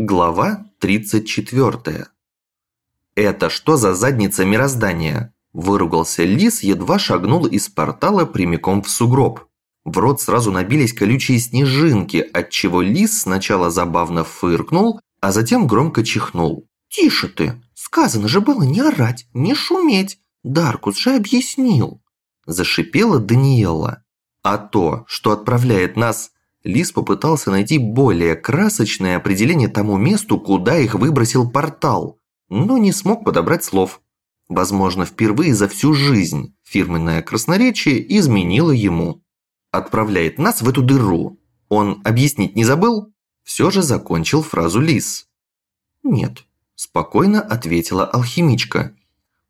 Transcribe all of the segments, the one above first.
Глава 34. «Это что за задница мироздания?» Выругался лис, едва шагнул из портала прямиком в сугроб. В рот сразу набились колючие снежинки, отчего лис сначала забавно фыркнул, а затем громко чихнул. «Тише ты! Сказано же было не орать, не шуметь! Даркус же объяснил!» Зашипела Даниэла. А то, что отправляет нас Лис попытался найти более красочное определение тому месту, куда их выбросил портал, но не смог подобрать слов. Возможно, впервые за всю жизнь фирменное красноречие изменило ему. Отправляет нас в эту дыру. Он объяснить не забыл? Все же закончил фразу Лис. «Нет», – спокойно ответила алхимичка.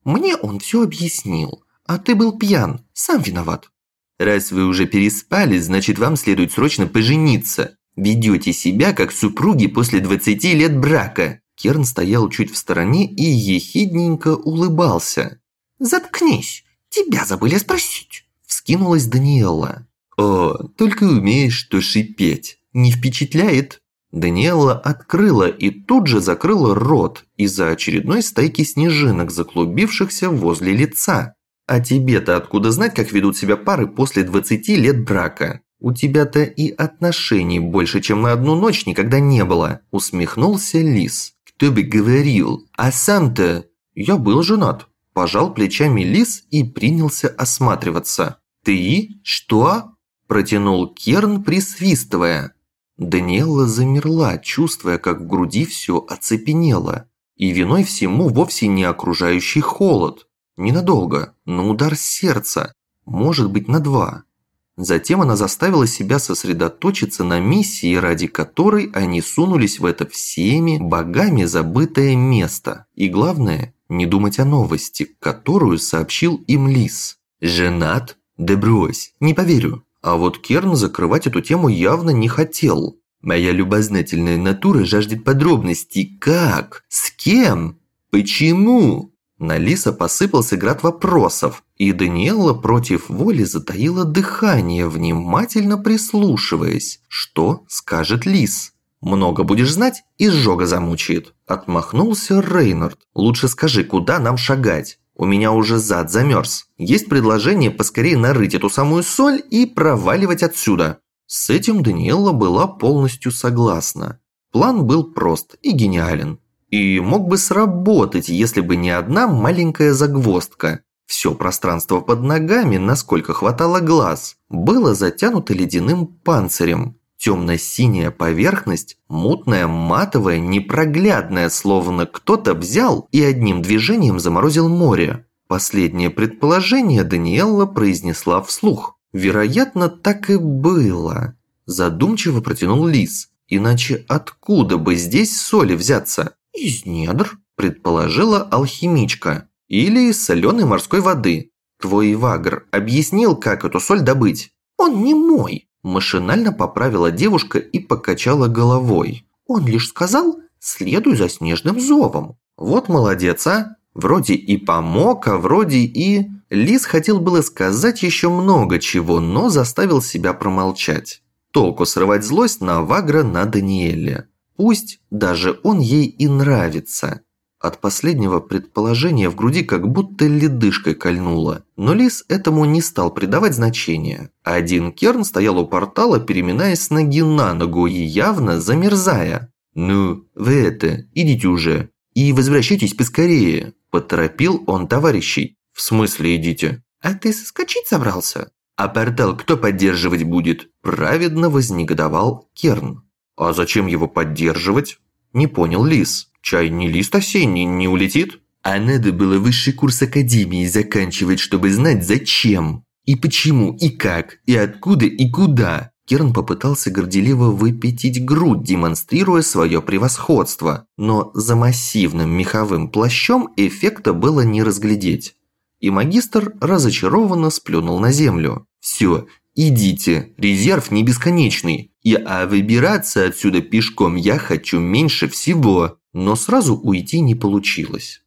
«Мне он все объяснил, а ты был пьян, сам виноват». Раз вы уже переспали, значит вам следует срочно пожениться. Ведете себя как супруги после 20 лет брака. Керн стоял чуть в стороне и ехидненько улыбался. «Заткнись! Тебя забыли спросить!» Вскинулась Даниэла. «О, только умеешь что шипеть. Не впечатляет?» Даниэла открыла и тут же закрыла рот из-за очередной стайки снежинок, заклубившихся возле лица. А тебе-то откуда знать, как ведут себя пары после 20 лет брака? У тебя-то и отношений больше, чем на одну ночь никогда не было, усмехнулся Лис. Кто бы говорил, а сам-то... Я был женат. Пожал плечами Лис и принялся осматриваться. «Ты? Что?» – протянул Керн, присвистывая. Даниэла замерла, чувствуя, как в груди все оцепенело. И виной всему вовсе не окружающий холод. Ненадолго, на удар сердца, может быть на два. Затем она заставила себя сосредоточиться на миссии, ради которой они сунулись в это всеми богами забытое место. И главное, не думать о новости, которую сообщил им Лис. «Женат? Да брось, не поверю». А вот Керн закрывать эту тему явно не хотел. Моя любознательная натура жаждет подробностей. Как? С кем? Почему? На Лиса посыпался град вопросов, и Даниэла против воли затаила дыхание, внимательно прислушиваясь. Что скажет Лис? «Много будешь знать, и сжога замучает», – отмахнулся Рейнард. «Лучше скажи, куда нам шагать? У меня уже зад замерз. Есть предложение поскорее нарыть эту самую соль и проваливать отсюда». С этим Даниэла была полностью согласна. План был прост и гениален. И мог бы сработать, если бы не одна маленькая загвоздка. Все пространство под ногами, насколько хватало глаз, было затянуто ледяным панцирем. Темно-синяя поверхность, мутная, матовая, непроглядная, словно кто-то взял и одним движением заморозил море. Последнее предположение Даниэлла произнесла вслух. Вероятно, так и было. Задумчиво протянул Лис. Иначе откуда бы здесь соли взяться? «Из недр», – предположила алхимичка. «Или из соленой морской воды. Твой Вагр объяснил, как эту соль добыть?» «Он не мой», – машинально поправила девушка и покачала головой. «Он лишь сказал, следуй за снежным зовом». «Вот молодец, а! Вроде и помог, а вроде и...» Лис хотел было сказать еще много чего, но заставил себя промолчать. Толку срывать злость на Вагра на Даниэле. Пусть даже он ей и нравится. От последнего предположения в груди как будто ледышкой кольнуло. Но Лис этому не стал придавать значения. Один Керн стоял у портала, переминаясь с ноги на ногу и явно замерзая. «Ну, вы это, идите уже. И возвращайтесь поскорее», – поторопил он товарищей. «В смысле идите?» «А ты соскочить собрался?» «А портал кто поддерживать будет?» – праведно вознегодовал Керн. «А зачем его поддерживать?» Не понял Лис. «Чай не лист осенний, не улетит?» «А надо было высший курс Академии заканчивать, чтобы знать зачем, и почему, и как, и откуда, и куда». Керн попытался горделиво выпятить грудь, демонстрируя свое превосходство, но за массивным меховым плащом эффекта было не разглядеть. И магистр разочарованно сплюнул на землю. «Все, идите, резерв не бесконечный. И а выбираться отсюда пешком я хочу меньше всего. Но сразу уйти не получилось.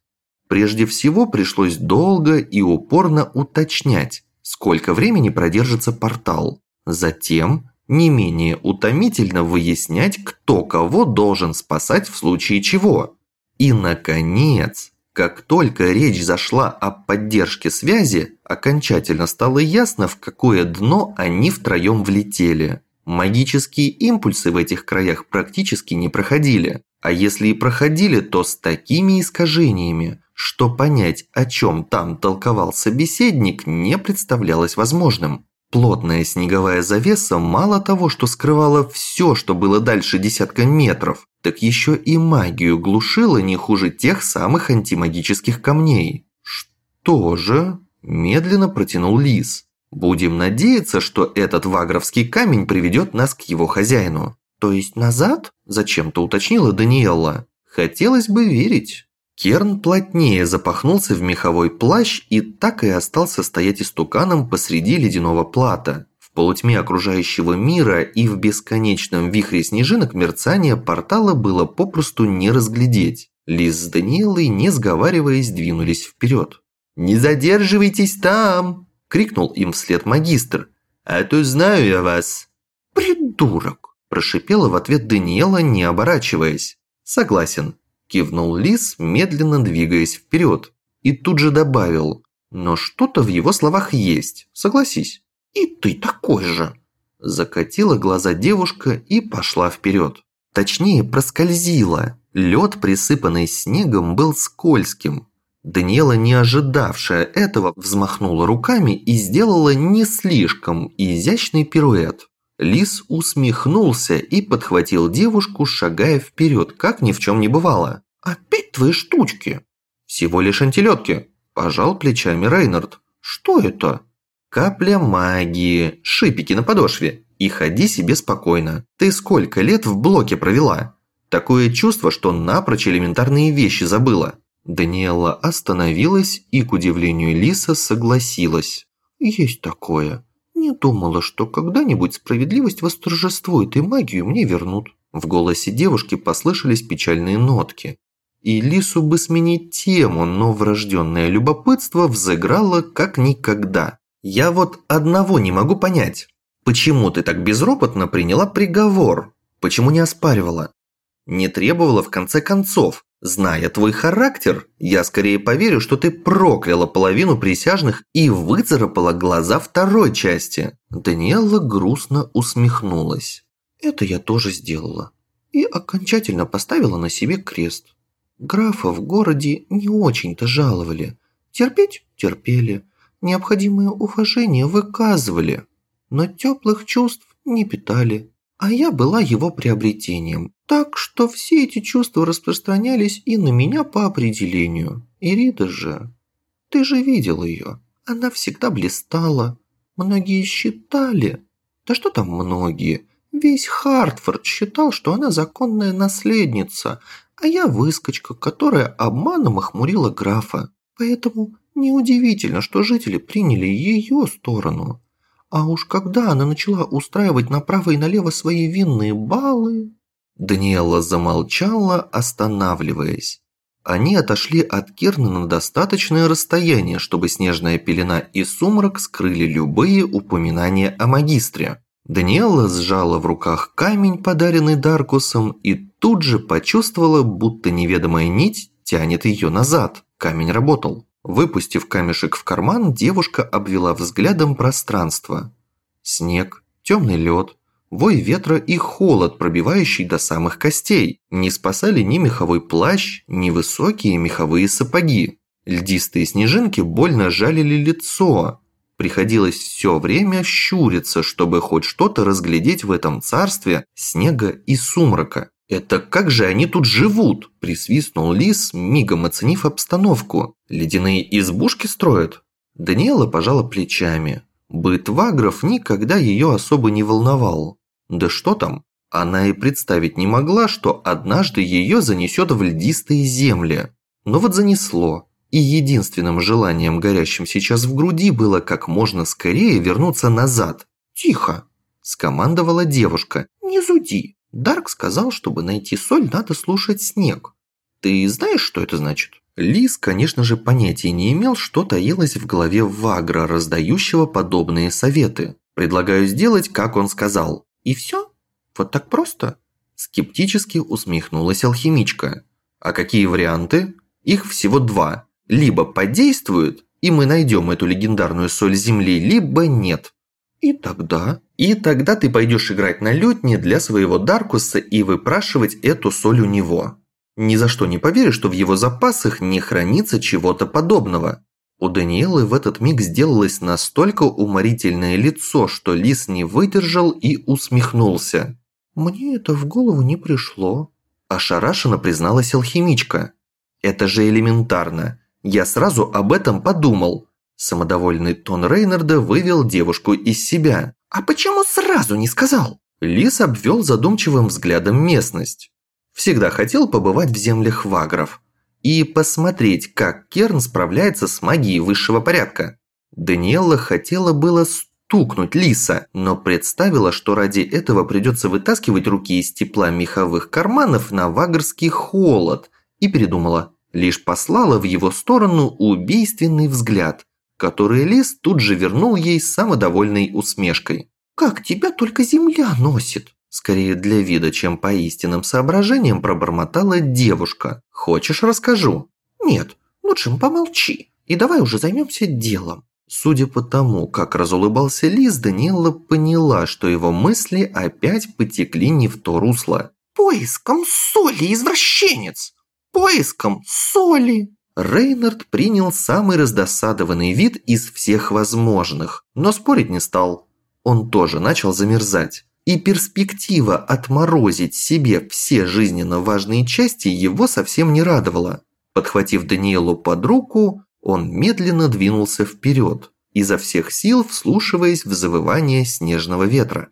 Прежде всего пришлось долго и упорно уточнять, сколько времени продержится портал. Затем Не менее утомительно выяснять, кто кого должен спасать в случае чего. И, наконец, как только речь зашла о поддержке связи, окончательно стало ясно, в какое дно они втроем влетели. Магические импульсы в этих краях практически не проходили. А если и проходили, то с такими искажениями, что понять, о чем там толковал собеседник, не представлялось возможным. Плотная снеговая завеса мало того, что скрывала все, что было дальше десятка метров, так еще и магию глушила не хуже тех самых антимагических камней. Что же? Медленно протянул лис. Будем надеяться, что этот вагровский камень приведет нас к его хозяину. То есть назад? Зачем-то уточнила Даниэлла. Хотелось бы верить. Керн плотнее запахнулся в меховой плащ и так и остался стоять истуканом посреди ледяного плата. Полутьме окружающего мира и в бесконечном вихре снежинок мерцания портала было попросту не разглядеть. Лиз с Даниэлой, не сговариваясь, двинулись вперед. «Не задерживайтесь там!» – крикнул им вслед магистр. «А то знаю я вас!» «Придурок!» – прошипела в ответ Даниэла, не оборачиваясь. «Согласен», – кивнул Лис, медленно двигаясь вперед. И тут же добавил, «Но что-то в его словах есть, согласись». «И ты такой же!» Закатила глаза девушка и пошла вперед. Точнее, проскользила. Лед, присыпанный снегом, был скользким. Даниэла, не ожидавшая этого, взмахнула руками и сделала не слишком изящный пируэт. Лис усмехнулся и подхватил девушку, шагая вперед, как ни в чем не бывало. «Опять твои штучки!» «Всего лишь антилетки», – пожал плечами Рейнард. «Что это?» Капля магии, шипики на подошве. И ходи себе спокойно. Ты сколько лет в блоке провела? Такое чувство, что напрочь элементарные вещи забыла. Даниэла остановилась и, к удивлению Лиса, согласилась. «Есть такое. Не думала, что когда-нибудь справедливость восторжествует и магию мне вернут». В голосе девушки послышались печальные нотки. И Лису бы сменить тему, но врожденное любопытство взыграло как никогда. Я вот одного не могу понять. Почему ты так безропотно приняла приговор? Почему не оспаривала? Не требовала в конце концов. Зная твой характер, я скорее поверю, что ты прокляла половину присяжных и выцарапала глаза второй части. Даниэлла грустно усмехнулась. Это я тоже сделала. И окончательно поставила на себе крест. Графа в городе не очень-то жаловали. Терпеть – терпели необходимое уважение выказывали, но теплых чувств не питали, а я была его приобретением. Так что все эти чувства распространялись и на меня по определению. Ирида же... Ты же видел ее. Она всегда блистала. Многие считали... Да что там многие? Весь Хартфорд считал, что она законная наследница, а я выскочка, которая обманом охмурила графа. Поэтому Неудивительно, что жители приняли ее сторону. А уж когда она начала устраивать направо и налево свои винные балы... Даниэла замолчала, останавливаясь. Они отошли от Кирна на достаточное расстояние, чтобы снежная пелена и сумрак скрыли любые упоминания о магистре. Даниэла сжала в руках камень, подаренный Даркусом, и тут же почувствовала, будто неведомая нить тянет ее назад. Камень работал. Выпустив камешек в карман, девушка обвела взглядом пространство. Снег, темный лед, вой ветра и холод, пробивающий до самых костей. Не спасали ни меховой плащ, ни высокие меховые сапоги. Льдистые снежинки больно жалили лицо. Приходилось все время щуриться, чтобы хоть что-то разглядеть в этом царстве снега и сумрака. «Это как же они тут живут?» – присвистнул Лис, мигом оценив обстановку. «Ледяные избушки строят?» Даниэла пожала плечами. Быт вагров никогда ее особо не волновал. Да что там, она и представить не могла, что однажды ее занесет в льдистые земли. Но вот занесло. И единственным желанием, горящим сейчас в груди, было как можно скорее вернуться назад. «Тихо!» – скомандовала девушка. «Не зуди!» Дарк сказал, чтобы найти соль, надо слушать снег. Ты знаешь, что это значит? Лис, конечно же, понятия не имел, что таилось в голове Вагра, раздающего подобные советы. Предлагаю сделать, как он сказал. И все? Вот так просто?» Скептически усмехнулась алхимичка. «А какие варианты? Их всего два. Либо подействуют, и мы найдем эту легендарную соль земли, либо нет. И тогда? И тогда ты пойдешь играть на лютне для своего Даркуса и выпрашивать эту соль у него. Ни за что не поверишь, что в его запасах не хранится чего-то подобного. У Даниэлы в этот миг сделалось настолько уморительное лицо, что Лис не выдержал и усмехнулся. «Мне это в голову не пришло», – ошарашенно призналась алхимичка. «Это же элементарно. Я сразу об этом подумал». Самодовольный тон Рейнарда вывел девушку из себя. «А почему сразу не сказал?» Лис обвел задумчивым взглядом местность. Всегда хотел побывать в землях вагров и посмотреть, как Керн справляется с магией высшего порядка. Даниэла хотела было стукнуть Лиса, но представила, что ради этого придется вытаскивать руки из тепла меховых карманов на вагрский холод, и передумала. Лишь послала в его сторону убийственный взгляд, который Лис тут же вернул ей самодовольной усмешкой. «Как тебя только земля носит!» Скорее для вида, чем по истинным соображениям пробормотала девушка. «Хочешь, расскажу?» «Нет, лучше помолчи, и давай уже займемся делом». Судя по тому, как разулыбался Лис, Даниэла поняла, что его мысли опять потекли не в то русло. «Поиском соли, извращенец! Поиском соли!» Рейнард принял самый раздосадованный вид из всех возможных, но спорить не стал. Он тоже начал замерзать. И перспектива отморозить себе все жизненно важные части его совсем не радовала. Подхватив Даниэлу под руку, он медленно двинулся вперед, изо всех сил вслушиваясь в завывание снежного ветра.